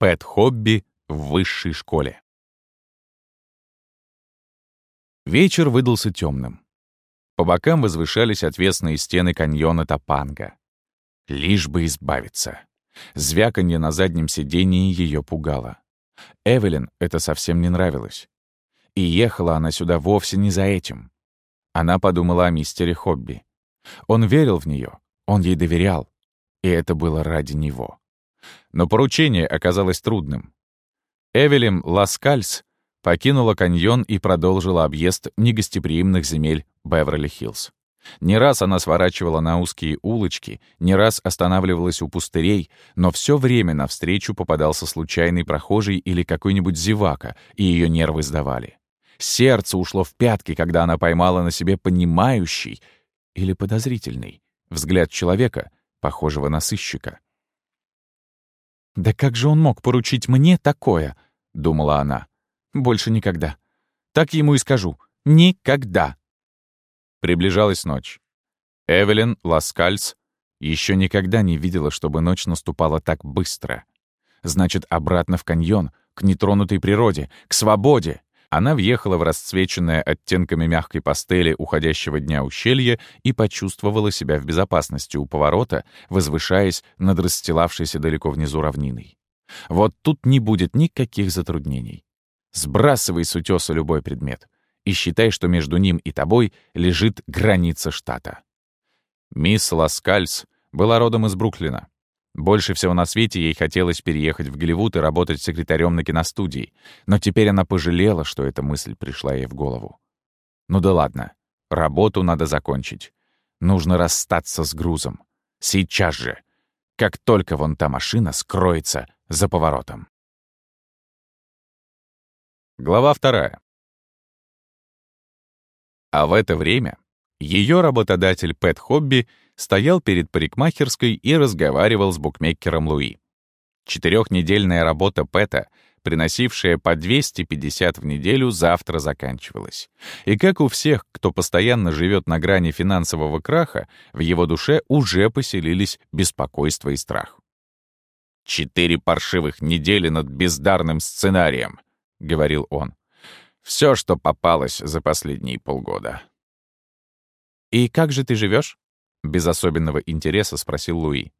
Пэт-хобби в высшей школе. Вечер выдался темным. По бокам возвышались отвесные стены каньона Топанга. Лишь бы избавиться. Звяканье на заднем сидении ее пугало. Эвелин это совсем не нравилось. И ехала она сюда вовсе не за этим. Она подумала о мистере Хобби. Он верил в нее, он ей доверял, и это было ради него. Но поручение оказалось трудным. Эвелин Ласкальс покинула каньон и продолжила объезд негостеприимных земель Беверли-Хиллз. Не раз она сворачивала на узкие улочки, не раз останавливалась у пустырей, но все время навстречу попадался случайный прохожий или какой-нибудь зевака, и ее нервы сдавали. Сердце ушло в пятки, когда она поймала на себе понимающий или подозрительный взгляд человека, похожего на сыщика. «Да как же он мог поручить мне такое?» — думала она. «Больше никогда. Так ему и скажу. Никогда!» Приближалась ночь. Эвелин Ласкальс еще никогда не видела, чтобы ночь наступала так быстро. Значит, обратно в каньон, к нетронутой природе, к свободе. Она въехала в расцвеченное оттенками мягкой пастели уходящего дня ущелье и почувствовала себя в безопасности у поворота, возвышаясь над расстилавшейся далеко внизу равниной. Вот тут не будет никаких затруднений. Сбрасывай с утёса любой предмет и считай, что между ним и тобой лежит граница штата. Мисс Ласкальс была родом из Бруклина. Больше всего на свете ей хотелось переехать в Голливуд и работать секретарем на киностудии, но теперь она пожалела, что эта мысль пришла ей в голову. Ну да ладно, работу надо закончить. Нужно расстаться с грузом. Сейчас же. Как только вон та машина скроется за поворотом. Глава вторая. А в это время ее работодатель Пэт Хобби стоял перед парикмахерской и разговаривал с букмекером Луи. Четырехнедельная работа Пэта, приносившая по 250 в неделю, завтра заканчивалась. И как у всех, кто постоянно живет на грани финансового краха, в его душе уже поселились беспокойство и страх. «Четыре паршивых недели над бездарным сценарием», — говорил он. Все, что попалось за последние полгода. «И как же ты живешь? Без особенного интереса спросил Луи.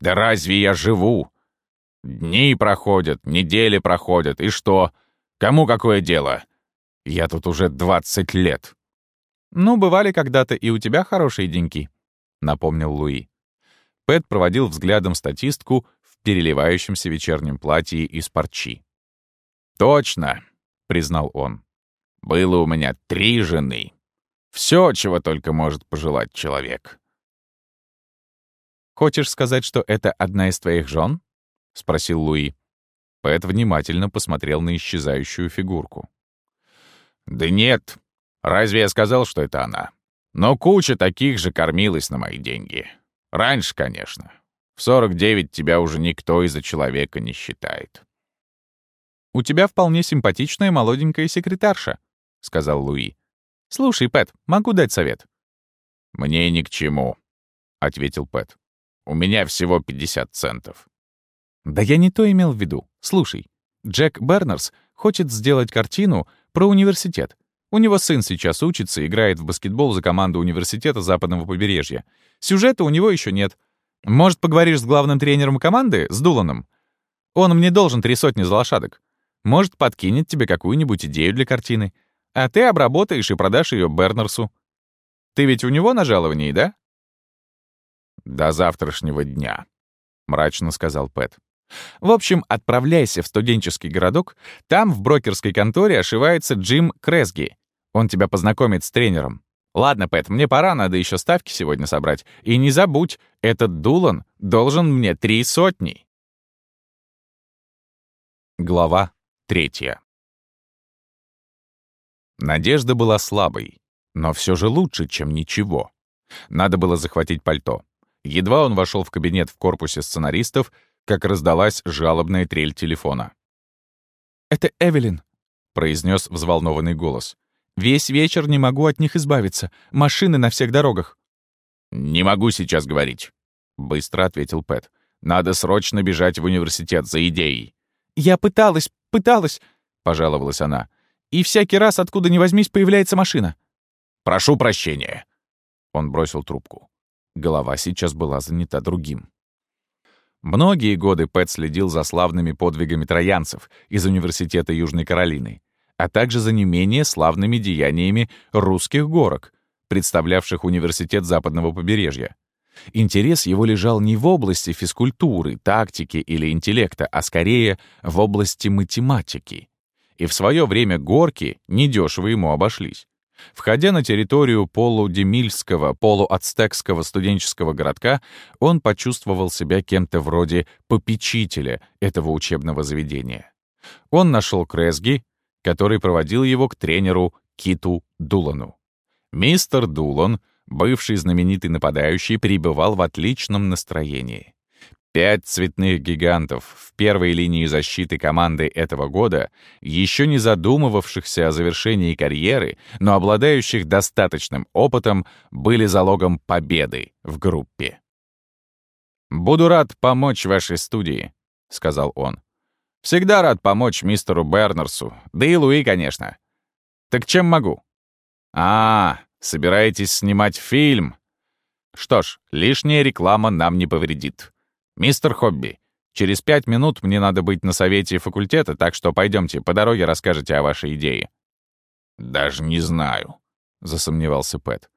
«Да разве я живу? Дни проходят, недели проходят, и что? Кому какое дело? Я тут уже двадцать лет». «Ну, бывали когда-то и у тебя хорошие деньки», — напомнил Луи. Пэт проводил взглядом статистку в переливающемся вечернем платье из парчи. «Точно признал он. «Было у меня три жены. Все, чего только может пожелать человек». «Хочешь сказать, что это одна из твоих жен?» — спросил Луи. Пэт внимательно посмотрел на исчезающую фигурку. «Да нет. Разве я сказал, что это она? Но куча таких же кормилась на мои деньги. Раньше, конечно. В 49 тебя уже никто из-за человека не считает. «У тебя вполне симпатичная молоденькая секретарша», — сказал Луи. «Слушай, Пэт, могу дать совет?» «Мне ни к чему», — ответил Пэт. «У меня всего 50 центов». «Да я не то имел в виду. Слушай, Джек Бернерс хочет сделать картину про университет. У него сын сейчас учится, играет в баскетбол за команду университета западного побережья. Сюжета у него еще нет. Может, поговоришь с главным тренером команды, с Дуланом? Он мне должен три сотни за лошадок. Может, подкинет тебе какую-нибудь идею для картины, а ты обработаешь и продашь ее Бернерсу. Ты ведь у него на жаловании, да? «До завтрашнего дня», — мрачно сказал Пэт. «В общем, отправляйся в студенческий городок. Там, в брокерской конторе, ошивается Джим Кресги. Он тебя познакомит с тренером. Ладно, Пэт, мне пора, надо еще ставки сегодня собрать. И не забудь, этот Дулан должен мне три сотни». Глава Третье. Надежда была слабой, но все же лучше, чем ничего. Надо было захватить пальто. Едва он вошел в кабинет в корпусе сценаристов, как раздалась жалобная трель телефона. «Это Эвелин», — произнес взволнованный голос. «Весь вечер не могу от них избавиться. Машины на всех дорогах». «Не могу сейчас говорить», — быстро ответил Пэт. Надо срочно бежать в университет за идеей». «Я пыталась, пыталась», — пожаловалась она. «И всякий раз, откуда ни возьмись, появляется машина». «Прошу прощения». Он бросил трубку. Голова сейчас была занята другим. Многие годы Пэт следил за славными подвигами троянцев из Университета Южной Каролины, а также за не менее славными деяниями русских горок, представлявших Университет Западного побережья. Интерес его лежал не в области физкультуры, тактики или интеллекта, а скорее в области математики. И в свое время горки недешево ему обошлись. Входя на территорию полудемильского, полуацтекского студенческого городка, он почувствовал себя кем-то вроде попечителя этого учебного заведения. Он нашел Кресги, который проводил его к тренеру Киту Дулану. Мистер Дулан, бывший знаменитый нападающий, пребывал в отличном настроении. Пять цветных гигантов в первой линии защиты команды этого года, еще не задумывавшихся о завершении карьеры, но обладающих достаточным опытом, были залогом победы в группе. «Буду рад помочь вашей студии», — сказал он. «Всегда рад помочь мистеру Бернерсу, да и Луи, конечно. Так чем могу?» «А, собираетесь снимать фильм?» «Что ж, лишняя реклама нам не повредит». «Мистер Хобби, через пять минут мне надо быть на совете факультета, так что пойдемте, по дороге расскажете о вашей идее». «Даже не знаю», — засомневался Пэт.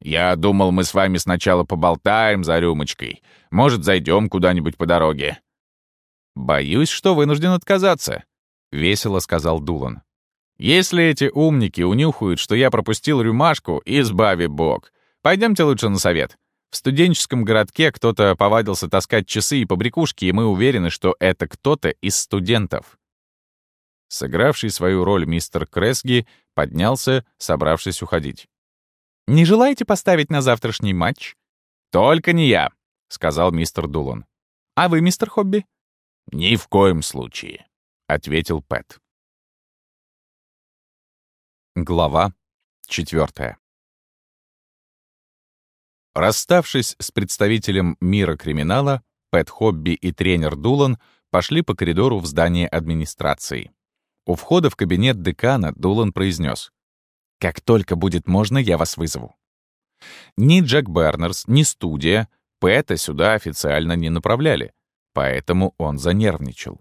«Я думал, мы с вами сначала поболтаем за рюмочкой. Может, зайдем куда-нибудь по дороге». «Боюсь, что вынужден отказаться», — весело сказал Дулан. «Если эти умники унюхают, что я пропустил рюмашку, избави бог. Пойдемте лучше на совет. В студенческом городке кто-то повадился таскать часы и побрякушки, и мы уверены, что это кто-то из студентов. Сыгравший свою роль мистер Кресги поднялся, собравшись уходить. «Не желаете поставить на завтрашний матч?» «Только не я», — сказал мистер Дулан. «А вы, мистер Хобби?» «Ни в коем случае», — ответил Пэт. Глава четвертая. Расставшись с представителем мира криминала, Пэт Хобби и тренер Дулан пошли по коридору в здание администрации. У входа в кабинет декана Дулан произнес: «Как только будет можно, я вас вызову». Ни Джек Бернерс, ни студия Пэта сюда официально не направляли, поэтому он занервничал.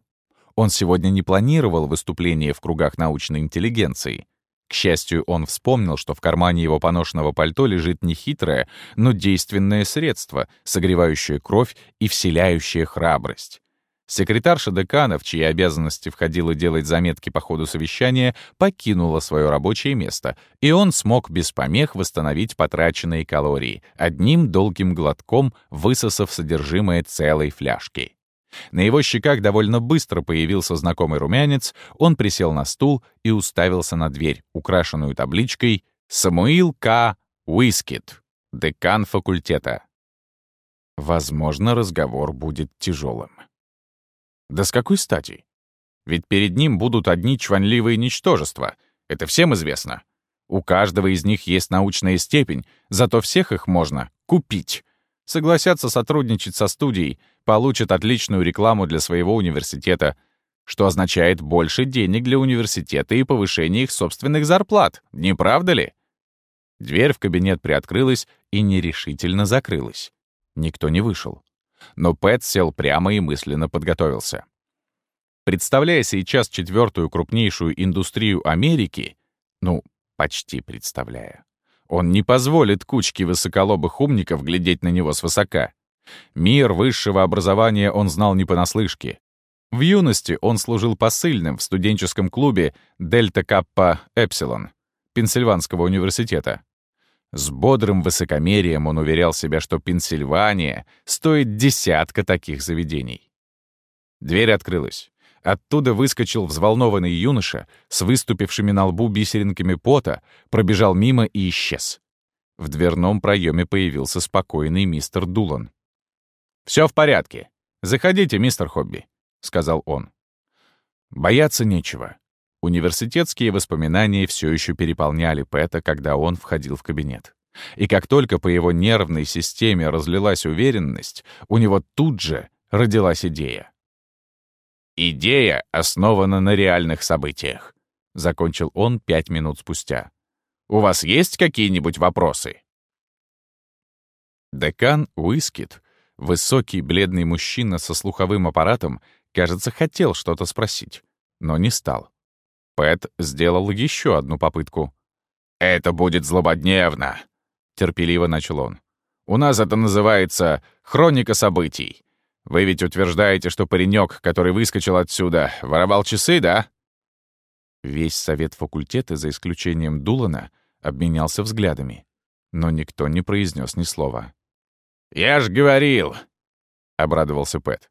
Он сегодня не планировал выступление в кругах научной интеллигенции — к счастью, он вспомнил, что в кармане его поношенного пальто лежит не хитрое, но действенное средство, согревающее кровь и вселяющее храбрость. Секретарша декана, в чьи обязанности входило делать заметки по ходу совещания, покинула свое рабочее место, и он смог без помех восстановить потраченные калории, одним долгим глотком высосав содержимое целой фляжки. На его щеках довольно быстро появился знакомый румянец, он присел на стул и уставился на дверь, украшенную табличкой «Самуил К. Уискит, декан факультета». Возможно, разговор будет тяжелым. Да с какой стати? Ведь перед ним будут одни чванливые ничтожества. Это всем известно. У каждого из них есть научная степень, зато всех их можно купить согласятся сотрудничать со студией, получат отличную рекламу для своего университета, что означает больше денег для университета и повышение их собственных зарплат, не правда ли? Дверь в кабинет приоткрылась и нерешительно закрылась. Никто не вышел. Но Пэт сел прямо и мысленно подготовился. Представляя сейчас четвертую крупнейшую индустрию Америки, ну, почти представляя, он не позволит кучке высоколобых умников глядеть на него свысока. Мир высшего образования он знал не понаслышке. В юности он служил посыльным в студенческом клубе «Дельта Каппа Эпсилон» Пенсильванского университета. С бодрым высокомерием он уверял себя, что Пенсильвания стоит десятка таких заведений. Дверь открылась. Оттуда выскочил взволнованный юноша с выступившими на лбу бисеринками пота, пробежал мимо и исчез. В дверном проеме появился спокойный мистер Дулан. «Все в порядке. Заходите, мистер Хобби», — сказал он. Бояться нечего. Университетские воспоминания все еще переполняли Пэта, когда он входил в кабинет. И как только по его нервной системе разлилась уверенность, у него тут же родилась идея. «Идея основана на реальных событиях», — закончил он пять минут спустя. «У вас есть какие-нибудь вопросы?» Декан Уискит, высокий бледный мужчина со слуховым аппаратом, кажется, хотел что-то спросить, но не стал. Пэт сделал еще одну попытку. «Это будет злободневно», — терпеливо начал он. «У нас это называется хроника событий. Вы ведь утверждаете, что паренек, который выскочил отсюда, воровал часы, да?» Весь совет факультета, за исключением Дулана, обменялся взглядами, но никто не произнес ни слова. «Я ж говорил», — обрадовался Пэт.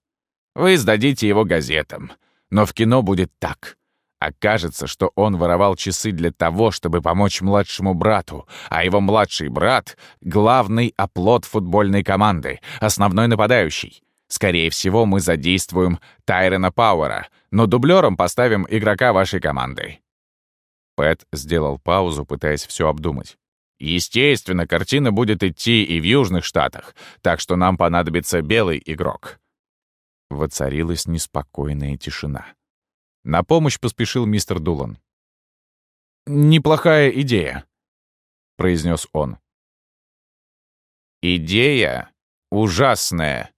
«Вы сдадите его газетам, но в кино будет так. Окажется, что он воровал часы для того, чтобы помочь младшему брату, а его младший брат — главный оплот футбольной команды, основной нападающий. Скорее всего, мы задействуем Тайрена Пауэра, но дублером поставим игрока вашей команды». Пэт сделал паузу, пытаясь все обдумать. Естественно, картина будет идти и в Южных Штатах, так что нам понадобится белый игрок». Воцарилась неспокойная тишина. На помощь поспешил мистер Дулан. «Неплохая идея», — произнес он. «Идея ужасная», —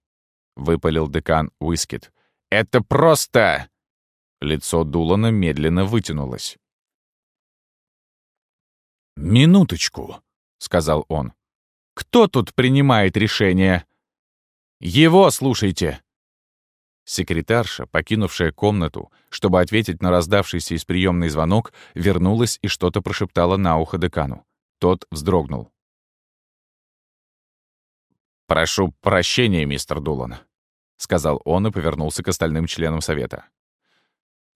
выпалил декан Уискет. «Это просто...» Лицо Дулана медленно вытянулось. «Минуточку», — сказал он. «Кто тут принимает решение?» «Его слушайте!» Секретарша, покинувшая комнату, чтобы ответить на раздавшийся из приемной звонок, вернулась и что-то прошептала на ухо декану. Тот вздрогнул. «Прошу прощения, мистер Дулан», — сказал он и повернулся к остальным членам совета.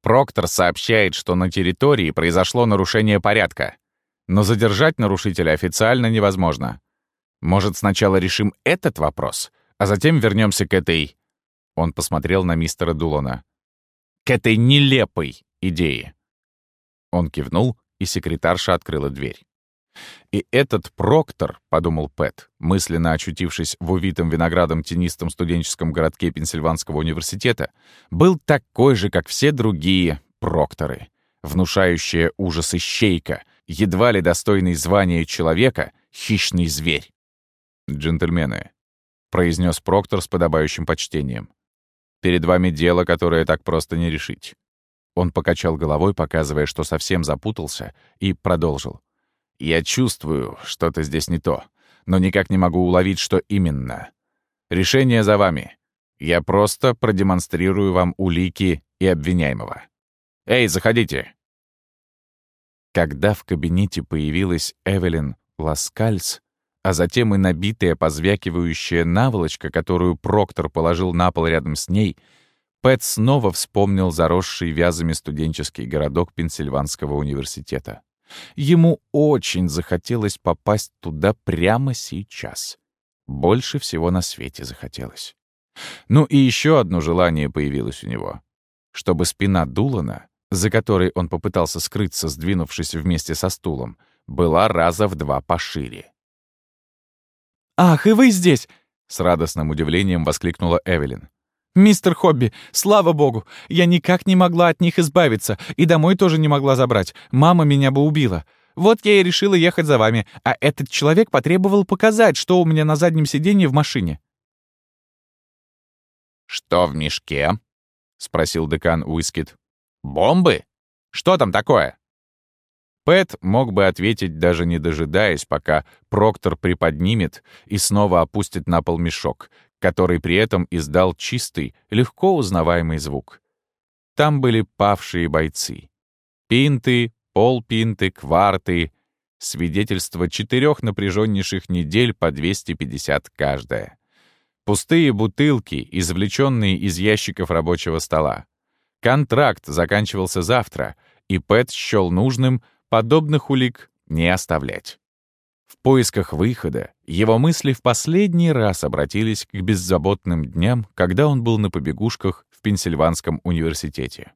«Проктор сообщает, что на территории произошло нарушение порядка но задержать нарушителя официально невозможно. Может, сначала решим этот вопрос, а затем вернемся к этой...» Он посмотрел на мистера Дулона. «К этой нелепой идее». Он кивнул, и секретарша открыла дверь. «И этот проктор», — подумал Пэт, мысленно очутившись в увитом виноградом тенистом студенческом городке Пенсильванского университета, был такой же, как все другие прокторы, внушающая ужасы щейка — едва ли достойный звания человека, хищный зверь. «Джентльмены», — произнес Проктор с подобающим почтением, «перед вами дело, которое так просто не решить». Он покачал головой, показывая, что совсем запутался, и продолжил. «Я чувствую, что-то здесь не то, но никак не могу уловить, что именно. Решение за вами. Я просто продемонстрирую вам улики и обвиняемого. Эй, заходите!» Когда в кабинете появилась Эвелин Ласкальс, а затем и набитая позвякивающая наволочка, которую Проктор положил на пол рядом с ней, Пэт снова вспомнил заросший вязами студенческий городок Пенсильванского университета. Ему очень захотелось попасть туда прямо сейчас. Больше всего на свете захотелось. Ну и еще одно желание появилось у него. Чтобы спина Дулана за которой он попытался скрыться, сдвинувшись вместе со стулом, была раза в два пошире. «Ах, и вы здесь!» — с радостным удивлением воскликнула Эвелин. «Мистер Хобби, слава богу! Я никак не могла от них избавиться, и домой тоже не могла забрать. Мама меня бы убила. Вот я и решила ехать за вами, а этот человек потребовал показать, что у меня на заднем сиденье в машине». «Что в мешке?» — спросил декан Уискит. «Бомбы? Что там такое?» Пэт мог бы ответить, даже не дожидаясь, пока Проктор приподнимет и снова опустит на пол мешок, который при этом издал чистый, легко узнаваемый звук. Там были павшие бойцы. Пинты, полпинты, кварты, свидетельство четырех напряженнейших недель по 250 каждая. Пустые бутылки, извлеченные из ящиков рабочего стола. Контракт заканчивался завтра, и Пэт счел нужным подобных улик не оставлять. В поисках выхода его мысли в последний раз обратились к беззаботным дням, когда он был на побегушках в Пенсильванском университете.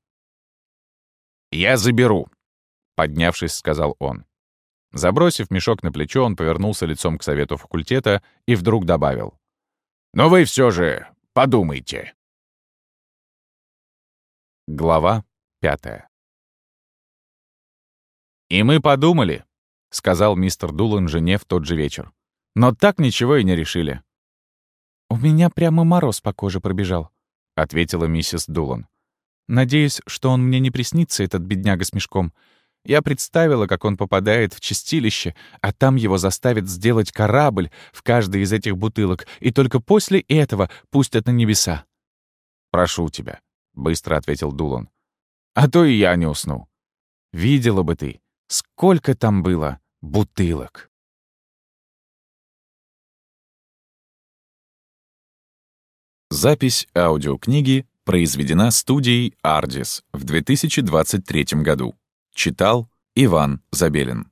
«Я заберу», — поднявшись, сказал он. Забросив мешок на плечо, он повернулся лицом к совету факультета и вдруг добавил. «Но вы все же подумайте». Глава пятая. «И мы подумали», — сказал мистер Дулан жене в тот же вечер. «Но так ничего и не решили». «У меня прямо мороз по коже пробежал», — ответила миссис Дулан. «Надеюсь, что он мне не приснится, этот бедняга с мешком. Я представила, как он попадает в чистилище, а там его заставят сделать корабль в каждой из этих бутылок, и только после этого пустят на небеса». «Прошу тебя», — быстро ответил Дулан. «А то и я не усну. Видела бы ты, сколько там было бутылок». Запись аудиокниги произведена студией «Ардис» в 2023 году. Читал Иван Забелин.